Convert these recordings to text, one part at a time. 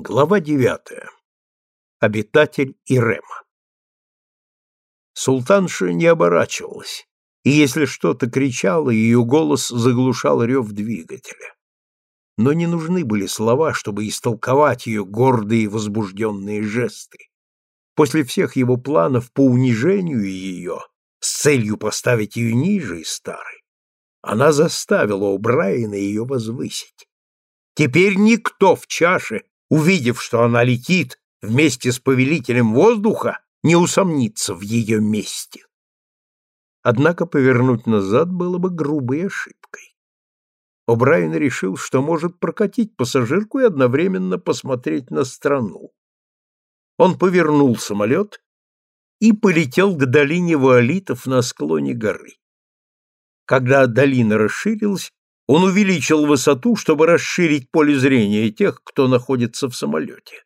Глава девятая. Обитатель Ирема. Султанша не оборачивалась, и если что-то кричало, ее голос заглушал рев двигателя. Но не нужны были слова, чтобы истолковать ее гордые возбужденные жесты. После всех его планов по унижению ее, с целью поставить ее ниже и старой, она заставила у Брайана ее возвысить. Теперь никто в чаше увидев, что она летит вместе с повелителем воздуха, не усомнится в ее месте. Однако повернуть назад было бы грубой ошибкой. О'Брайен решил, что может прокатить пассажирку и одновременно посмотреть на страну. Он повернул самолет и полетел к долине вуалитов на склоне горы. Когда долина расширилась, он увеличил высоту, чтобы расширить поле зрения тех, кто находится в самолете.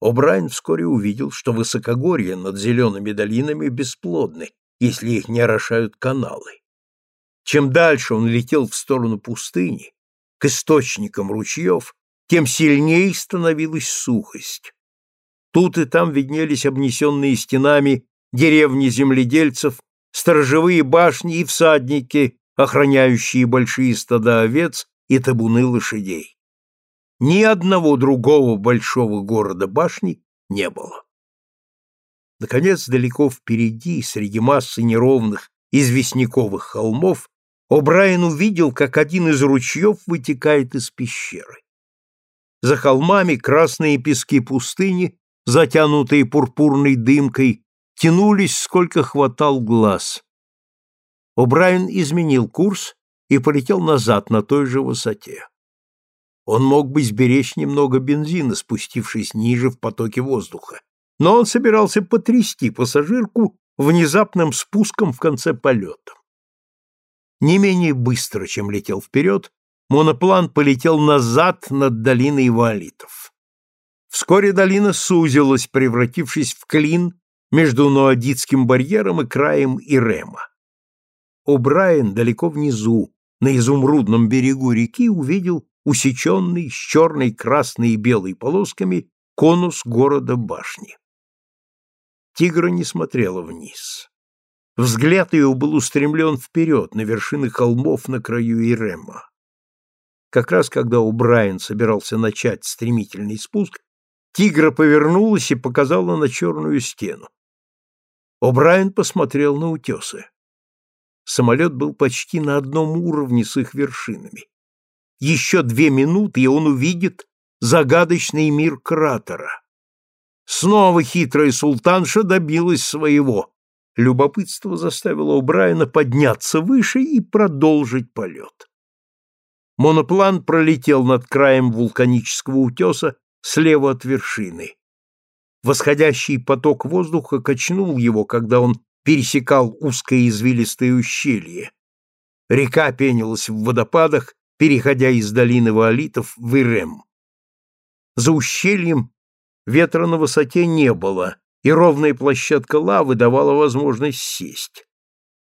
О'Брайен вскоре увидел, что высокогорья над зелеными долинами бесплодны, если их не орошают каналы. Чем дальше он летел в сторону пустыни, к источникам ручьев, тем сильнее становилась сухость. Тут и там виднелись обнесенные стенами деревни земледельцев, сторожевые башни и всадники, охраняющие большие стада овец и табуны лошадей. Ни одного другого большого города башни не было. Наконец, далеко впереди, среди массы неровных известняковых холмов, О'Брайен увидел, как один из ручьев вытекает из пещеры. За холмами красные пески пустыни, затянутые пурпурной дымкой, тянулись, сколько хватал глаз. О'Брайен изменил курс и полетел назад на той же высоте. Он мог бы сберечь немного бензина, спустившись ниже в потоке воздуха, но он собирался потрясти пассажирку внезапным спуском в конце полета. Не менее быстро, чем летел вперед, моноплан полетел назад над долиной валитов. Вскоре долина сузилась, превратившись в клин между Ноадитским барьером и краем Ирема. О'Брайен далеко внизу, на изумрудном берегу реки, увидел усеченный с черной, красной и белой полосками конус города башни. Тигра не смотрела вниз. Взгляд ее был устремлен вперед, на вершины холмов на краю Ирема. Как раз когда О'Брайен собирался начать стремительный спуск, тигра повернулась и показала на черную стену. О'Брайен посмотрел на утесы. Самолет был почти на одном уровне с их вершинами. Еще две минуты, и он увидит загадочный мир кратера. Снова хитрая султанша добилась своего. Любопытство заставило у Брайана подняться выше и продолжить полет. Моноплан пролетел над краем вулканического утеса слева от вершины. Восходящий поток воздуха качнул его, когда он пересекал узкое извилистое ущелье. Река пенилась в водопадах, переходя из долины Ваолитов в Ирем. За ущельем ветра на высоте не было, и ровная площадка лавы давала возможность сесть.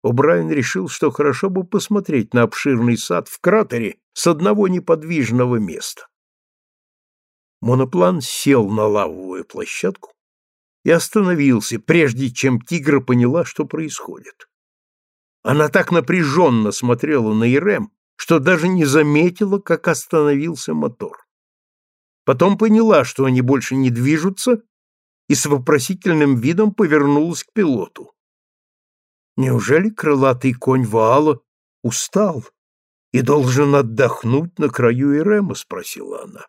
О'Брайен решил, что хорошо бы посмотреть на обширный сад в кратере с одного неподвижного места. Моноплан сел на лавовую площадку, и остановился, прежде чем тигра поняла, что происходит. Она так напряженно смотрела на Ирем, что даже не заметила, как остановился мотор. Потом поняла, что они больше не движутся, и с вопросительным видом повернулась к пилоту. Неужели крылатый конь Ваала устал и должен отдохнуть на краю Ирема? — спросила она.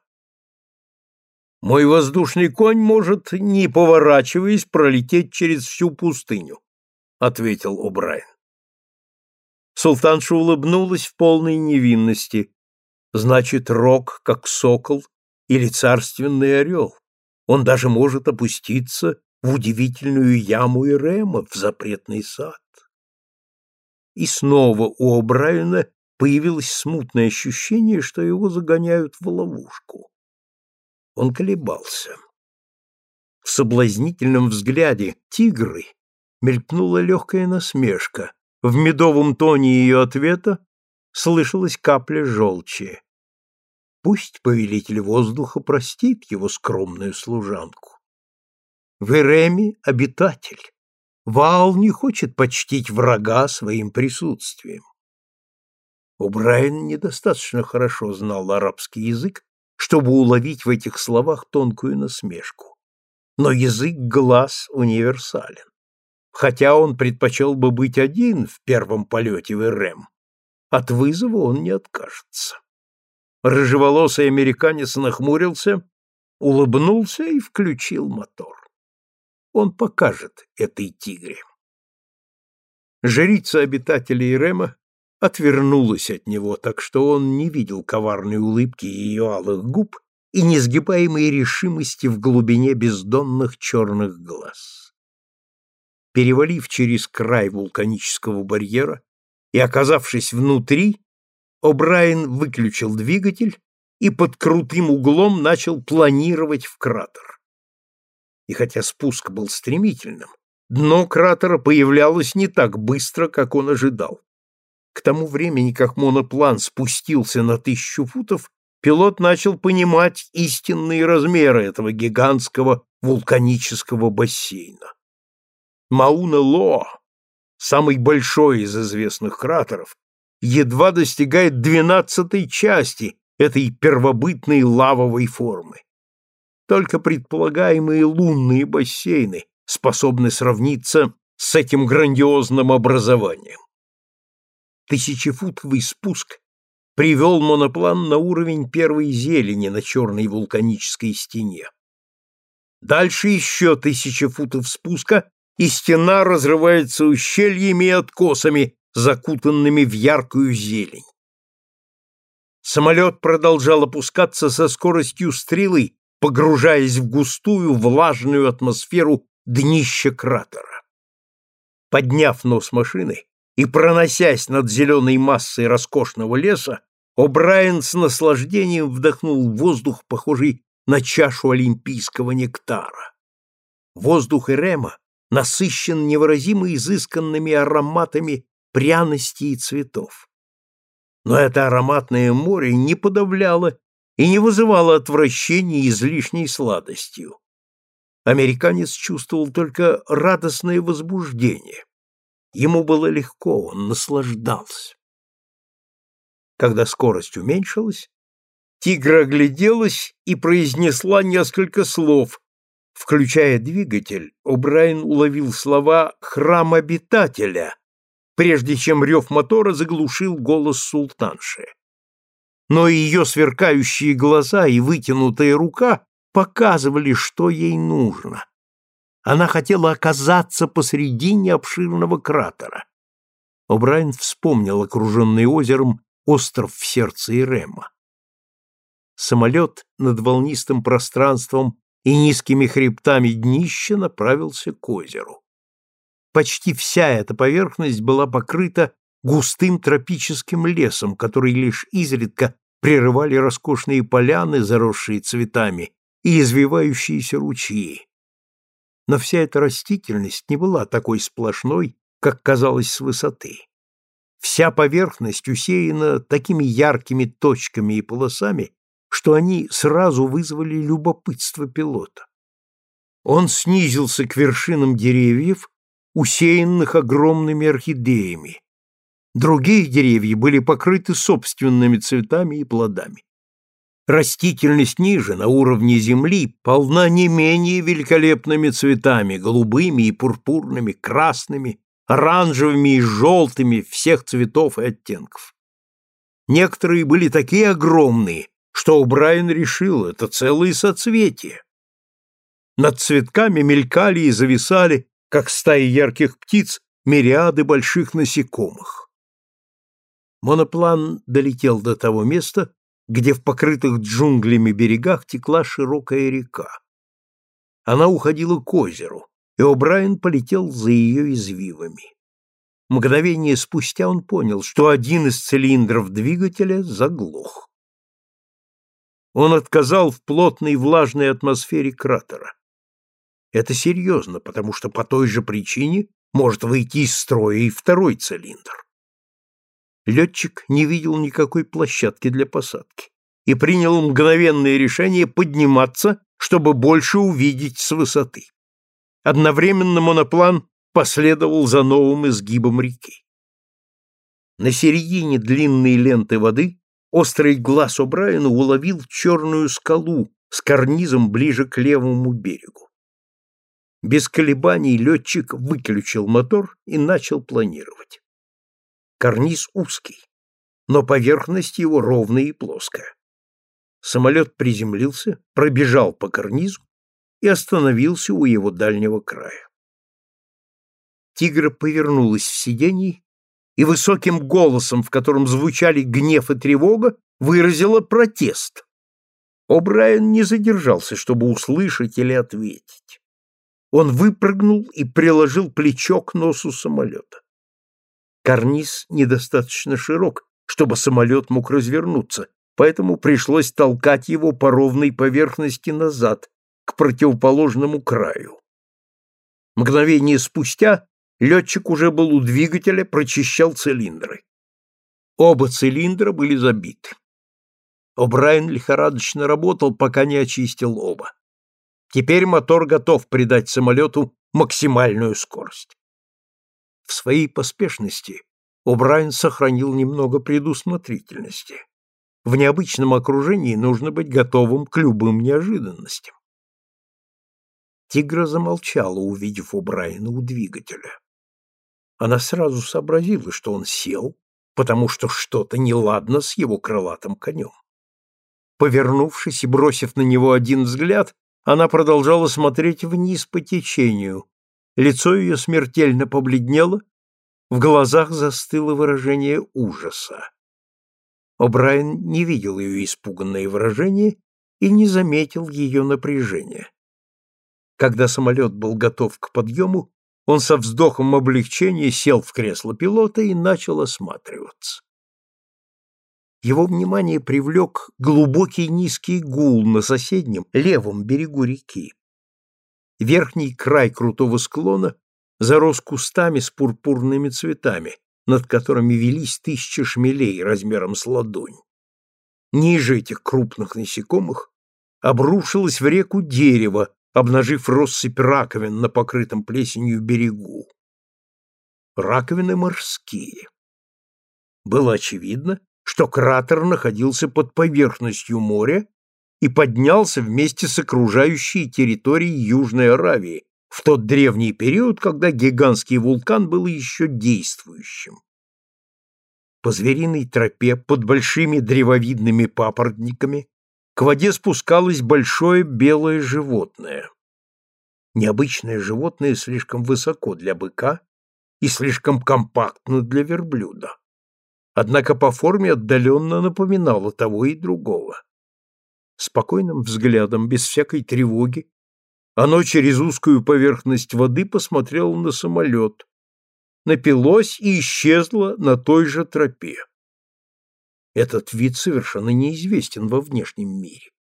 Мой воздушный конь может, не поворачиваясь, пролететь через всю пустыню, ответил О'Брайен. Султанша улыбнулась в полной невинности. Значит, рог, как сокол или царственный орел. Он даже может опуститься в удивительную яму Ирема, в запретный сад. И снова у О'Брайена появилось смутное ощущение, что его загоняют в ловушку. Он колебался. В соблазнительном взгляде тигры мелькнула легкая насмешка. В медовом тоне ее ответа слышалась капля желчи. Пусть повелитель воздуха простит его скромную служанку. В Эреме обитатель. Ваал не хочет почтить врага своим присутствием. О'Брайен недостаточно хорошо знал арабский язык, чтобы уловить в этих словах тонкую насмешку. Но язык глаз универсален. Хотя он предпочел бы быть один в первом полете в Эрем, от вызова он не откажется. Рыжеволосый американец нахмурился, улыбнулся и включил мотор. Он покажет этой тигре. Жрица обитателей Рема отвернулась от него, так что он не видел коварной улыбки ее алых губ и несгибаемой решимости в глубине бездонных черных глаз. Перевалив через край вулканического барьера и оказавшись внутри, О'Брайен выключил двигатель и под крутым углом начал планировать в кратер. И хотя спуск был стремительным, дно кратера появлялось не так быстро, как он ожидал. К тому времени, как моноплан спустился на тысячу футов, пилот начал понимать истинные размеры этого гигантского вулканического бассейна. Мауна-Лоа, самый большой из известных кратеров, едва достигает двенадцатой части этой первобытной лавовой формы. Только предполагаемые лунные бассейны способны сравниться с этим грандиозным образованием. Тысячефутовый спуск привел моноплан на уровень первой зелени на черной вулканической стене. Дальше еще тысяча футов спуска, и стена разрывается ущельями и откосами, закутанными в яркую зелень. Самолет продолжал опускаться со скоростью стрелы, погружаясь в густую влажную атмосферу днища кратера. Подняв нос машины, и, проносясь над зеленой массой роскошного леса, О'Брайен с наслаждением вдохнул воздух, похожий на чашу олимпийского нектара. Воздух Эрема насыщен невыразимо изысканными ароматами пряностей и цветов. Но это ароматное море не подавляло и не вызывало отвращения излишней сладостью. Американец чувствовал только радостное возбуждение. Ему было легко, он наслаждался. Когда скорость уменьшилась, тигра огляделась и произнесла несколько слов. Включая двигатель, О'Брайен уловил слова «храм обитателя», прежде чем рев мотора заглушил голос султанши. Но ее сверкающие глаза и вытянутая рука показывали, что ей нужно. Она хотела оказаться посредине обширного кратера. О'Брайен вспомнил окруженный озером остров в сердце Ирема. Самолет над волнистым пространством и низкими хребтами днища направился к озеру. Почти вся эта поверхность была покрыта густым тропическим лесом, который лишь изредка прерывали роскошные поляны, заросшие цветами, и извивающиеся ручьи но вся эта растительность не была такой сплошной, как казалось с высоты. Вся поверхность усеяна такими яркими точками и полосами, что они сразу вызвали любопытство пилота. Он снизился к вершинам деревьев, усеянных огромными орхидеями. Другие деревья были покрыты собственными цветами и плодами. Растительность ниже, на уровне земли, полна не менее великолепными цветами, голубыми и пурпурными, красными, оранжевыми и желтыми всех цветов и оттенков. Некоторые были такие огромные, что Брайан решил, это целые соцветия. Над цветками мелькали и зависали, как стаи ярких птиц, мириады больших насекомых. Моноплан долетел до того места, где в покрытых джунглями берегах текла широкая река. Она уходила к озеру, и О'Брайен полетел за ее извивами. Мгновение спустя он понял, что один из цилиндров двигателя заглох. Он отказал в плотной влажной атмосфере кратера. Это серьезно, потому что по той же причине может выйти из строя и второй цилиндр. Летчик не видел никакой площадки для посадки. и принял мгновенное решение подниматься, чтобы больше увидеть с высоты. Одновременно моноплан последовал за новым изгибом реки. На середине длинной ленты воды острый глаз О'Брайена уловил черную скалу с карнизом ближе к левому берегу. Без колебаний летчик выключил мотор и начал планировать. Карниз узкий, но поверхность его ровная и плоская. Самолет приземлился, пробежал по карнизу и остановился у его дальнего края. Тигра повернулась в сиденье и высоким голосом, в котором звучали гнев и тревога, выразила протест. О'Брайен не задержался, чтобы услышать или ответить. Он выпрыгнул и приложил плечо к носу самолета. Карниз недостаточно широк, чтобы самолет мог развернуться, поэтому пришлось толкать его по ровной поверхности назад, к противоположному краю. Мгновение спустя летчик уже был у двигателя, прочищал цилиндры. Оба цилиндра были забиты. О'Брайен лихорадочно работал, пока не очистил оба. Теперь мотор готов придать самолету максимальную скорость. В своей поспешности О'Брайен сохранил немного предусмотрительности. В необычном окружении нужно быть готовым к любым неожиданностям. Тигра замолчала, увидев О'Брайена у двигателя. Она сразу сообразила, что он сел, потому что что-то неладно с его крылатым конем. Повернувшись и бросив на него один взгляд, она продолжала смотреть вниз по течению. Лицо ее смертельно побледнело, в глазах застыло выражение ужаса. О'Брайен не видел ее испуганное выражение и не заметил ее напряжения. Когда самолет был готов к подъему, он со вздохом облегчения сел в кресло пилота и начал осматриваться. Его внимание привлек глубокий низкий гул на соседнем, левом берегу реки. Верхний край крутого склона зарос кустами с пурпурными цветами, над которыми велись тысячи шмелей размером с ладонь. Ниже этих крупных насекомых обрушилось в реку дерево, обнажив россыпь раковин на покрытом плесенью берегу. Раковины морские. Было очевидно, что кратер находился под поверхностью моря и поднялся вместе с окружающей территорией Южной Аравии в тот древний период, когда гигантский вулкан был еще действующим. По звериной тропе под большими древовидными папоротниками к воде спускалось большое белое животное. Необычное животное слишком высоко для быка и слишком компактно для верблюда однако по форме отдаленно напоминало того и другого. Спокойным взглядом, без всякой тревоги, оно через узкую поверхность воды посмотрело на самолет, напилось и исчезло на той же тропе. Этот вид совершенно неизвестен во внешнем мире.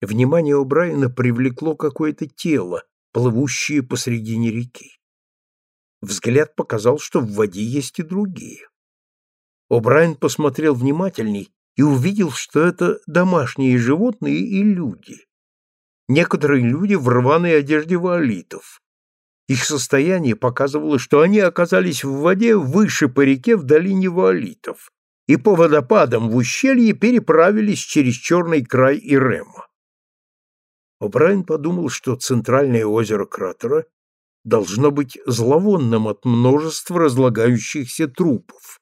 Внимание у Брайана привлекло какое-то тело, плывущее посредине реки. Взгляд показал, что в воде есть и другие. О'Брайен посмотрел внимательней и увидел, что это домашние животные и люди. Некоторые люди в рваной одежде ваолитов. Их состояние показывало, что они оказались в воде выше по реке в долине ваолитов и по водопадам в ущелье переправились через черный край Ирема. О'Брайен подумал, что центральное озеро кратера должно быть зловонным от множества разлагающихся трупов.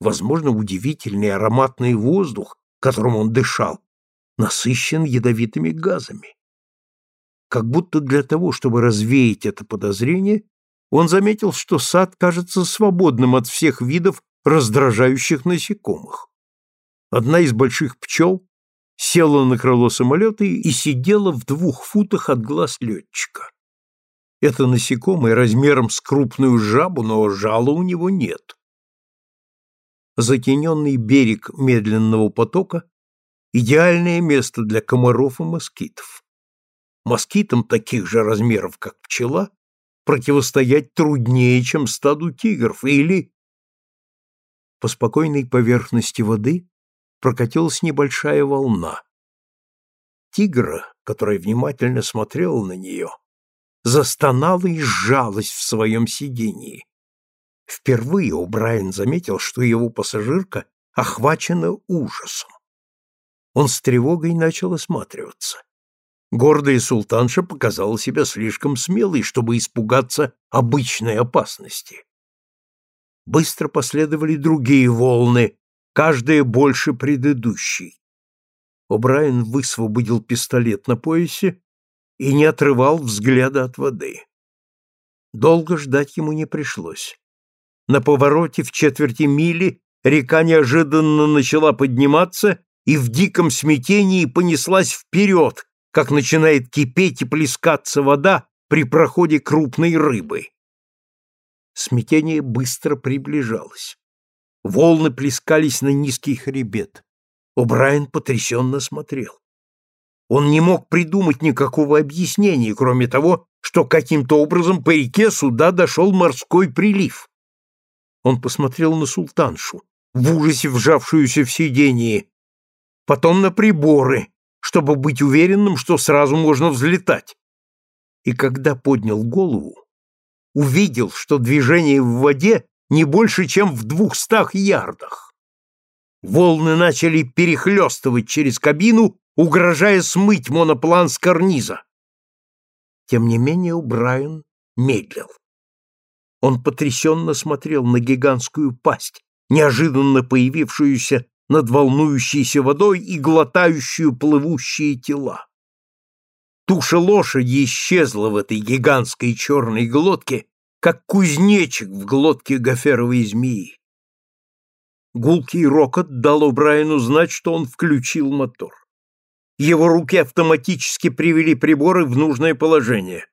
Возможно, удивительный ароматный воздух, которым он дышал, насыщен ядовитыми газами. Как будто для того, чтобы развеять это подозрение, он заметил, что сад кажется свободным от всех видов раздражающих насекомых. Одна из больших пчел села на крыло самолета и сидела в двух футах от глаз летчика. Это насекомое размером с крупную жабу, но жала у него нет затененный берег медленного потока – идеальное место для комаров и москитов. Москитам таких же размеров, как пчела, противостоять труднее, чем стаду тигров или... По спокойной поверхности воды прокатилась небольшая волна. Тигра, которая внимательно смотрела на нее, застонала и сжалась в своем сидении. Впервые О'Брайен заметил, что его пассажирка охвачена ужасом. Он с тревогой начал осматриваться. Гордая султанша показала себя слишком смелой, чтобы испугаться обычной опасности. Быстро последовали другие волны, каждая больше предыдущей. О'Брайен высвободил пистолет на поясе и не отрывал взгляда от воды. Долго ждать ему не пришлось. На повороте в четверти мили река неожиданно начала подниматься и в диком смятении понеслась вперед, как начинает кипеть и плескаться вода при проходе крупной рыбы. Смятение быстро приближалось. Волны плескались на низкий хребет. О'Брайен потрясенно смотрел. Он не мог придумать никакого объяснения, кроме того, что каким-то образом по реке сюда дошел морской прилив. Он посмотрел на султаншу, в ужасе вжавшуюся в сиденье, потом на приборы, чтобы быть уверенным, что сразу можно взлетать. И когда поднял голову, увидел, что движение в воде не больше, чем в двухстах ярдах. Волны начали перехлестывать через кабину, угрожая смыть моноплан с карниза. Тем не менее Брайан медлил. Он потрясенно смотрел на гигантскую пасть, неожиданно появившуюся над волнующейся водой и глотающую плывущие тела. Туша лошади исчезла в этой гигантской черной глотке, как кузнечик в глотке гоферовой змеи. Гулкий рокот дал Брайану знать, что он включил мотор. Его руки автоматически привели приборы в нужное положение.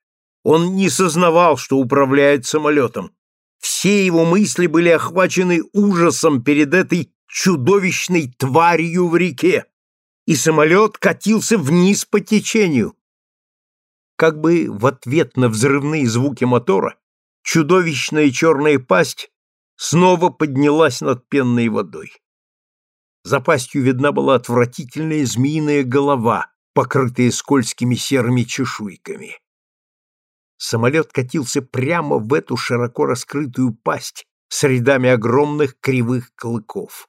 Он не сознавал, что управляет самолетом. Все его мысли были охвачены ужасом перед этой чудовищной тварью в реке, и самолет катился вниз по течению, как бы в ответ на взрывные звуки мотора чудовищная черная пасть снова поднялась над пенной водой. За пастью видна была отвратительная змеиная голова, покрытая скользкими серыми чешуйками. Самолет катился прямо в эту широко раскрытую пасть с рядами огромных кривых клыков.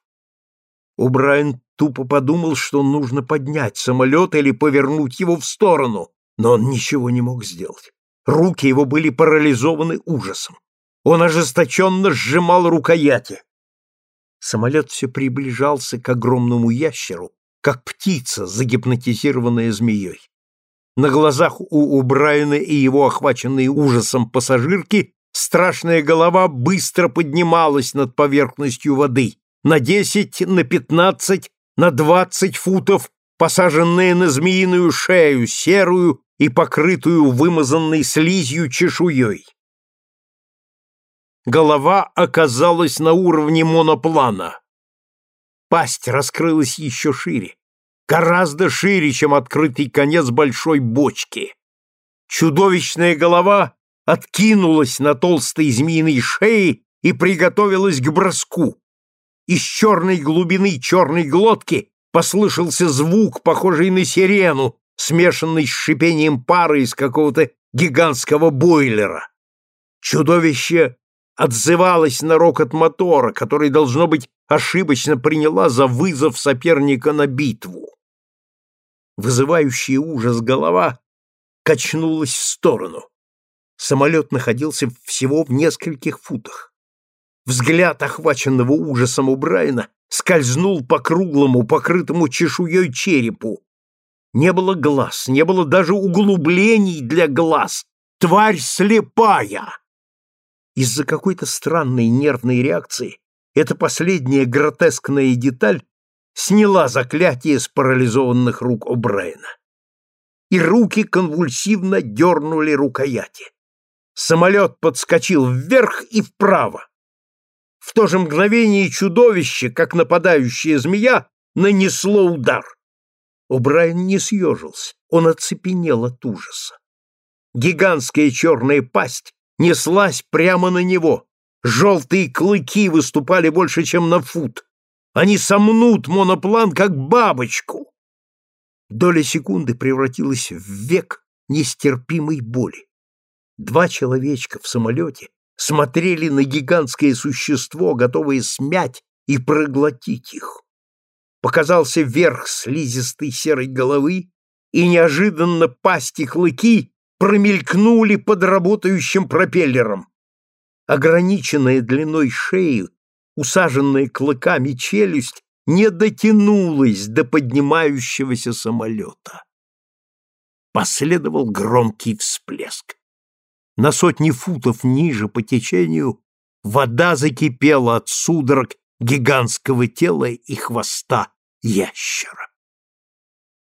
Убрайан тупо подумал, что нужно поднять самолет или повернуть его в сторону, но он ничего не мог сделать. Руки его были парализованы ужасом. Он ожесточенно сжимал рукояти. Самолет все приближался к огромному ящеру, как птица, загипнотизированная змеей. На глазах у Убрайана и его охваченной ужасом пассажирки страшная голова быстро поднималась над поверхностью воды, на десять, на пятнадцать, на двадцать футов, посаженная на змеиную шею, серую и покрытую вымазанной слизью чешуей. Голова оказалась на уровне моноплана. Пасть раскрылась еще шире, гораздо шире, чем открытый конец большой бочки. Чудовищная голова откинулась на толстой змеиной шее и приготовилась к броску. Из черной глубины черной глотки послышался звук, похожий на сирену, смешанный с шипением пары из какого-то гигантского бойлера. Чудовище отзывалось на рокот мотора, который, должно быть, ошибочно приняла за вызов соперника на битву. Вызывающая ужас голова качнулась в сторону. Самолет находился всего в нескольких футах. Взгляд охваченного ужасом у Брайана скользнул по круглому, покрытому чешуей черепу, не было глаз, не было даже углублений для глаз. Тварь слепая! Из-за какой-то странной нервной реакции эта последняя гротескная деталь сняла заклятие с парализованных рук О'Брайена. И руки конвульсивно дернули рукояти. Самолет подскочил вверх и вправо. В то же мгновение чудовище, как нападающая змея, нанесло удар. О'Брайен не съежился, он оцепенел от ужаса. Гигантская черная пасть неслась прямо на него. Желтые клыки выступали больше, чем на фут. Они сомнут моноплан, как бабочку. Доля секунды превратилась в век нестерпимой боли. Два человечка в самолете смотрели на гигантское существо, готовое смять и проглотить их. Показался верх слизистой серой головы, и неожиданно пасти клыки промелькнули под работающим пропеллером. Ограниченная длиной шеи, усаженная клыками челюсть, не дотянулась до поднимающегося самолета. Последовал громкий всплеск. На сотни футов ниже по течению вода закипела от судорог гигантского тела и хвоста ящера.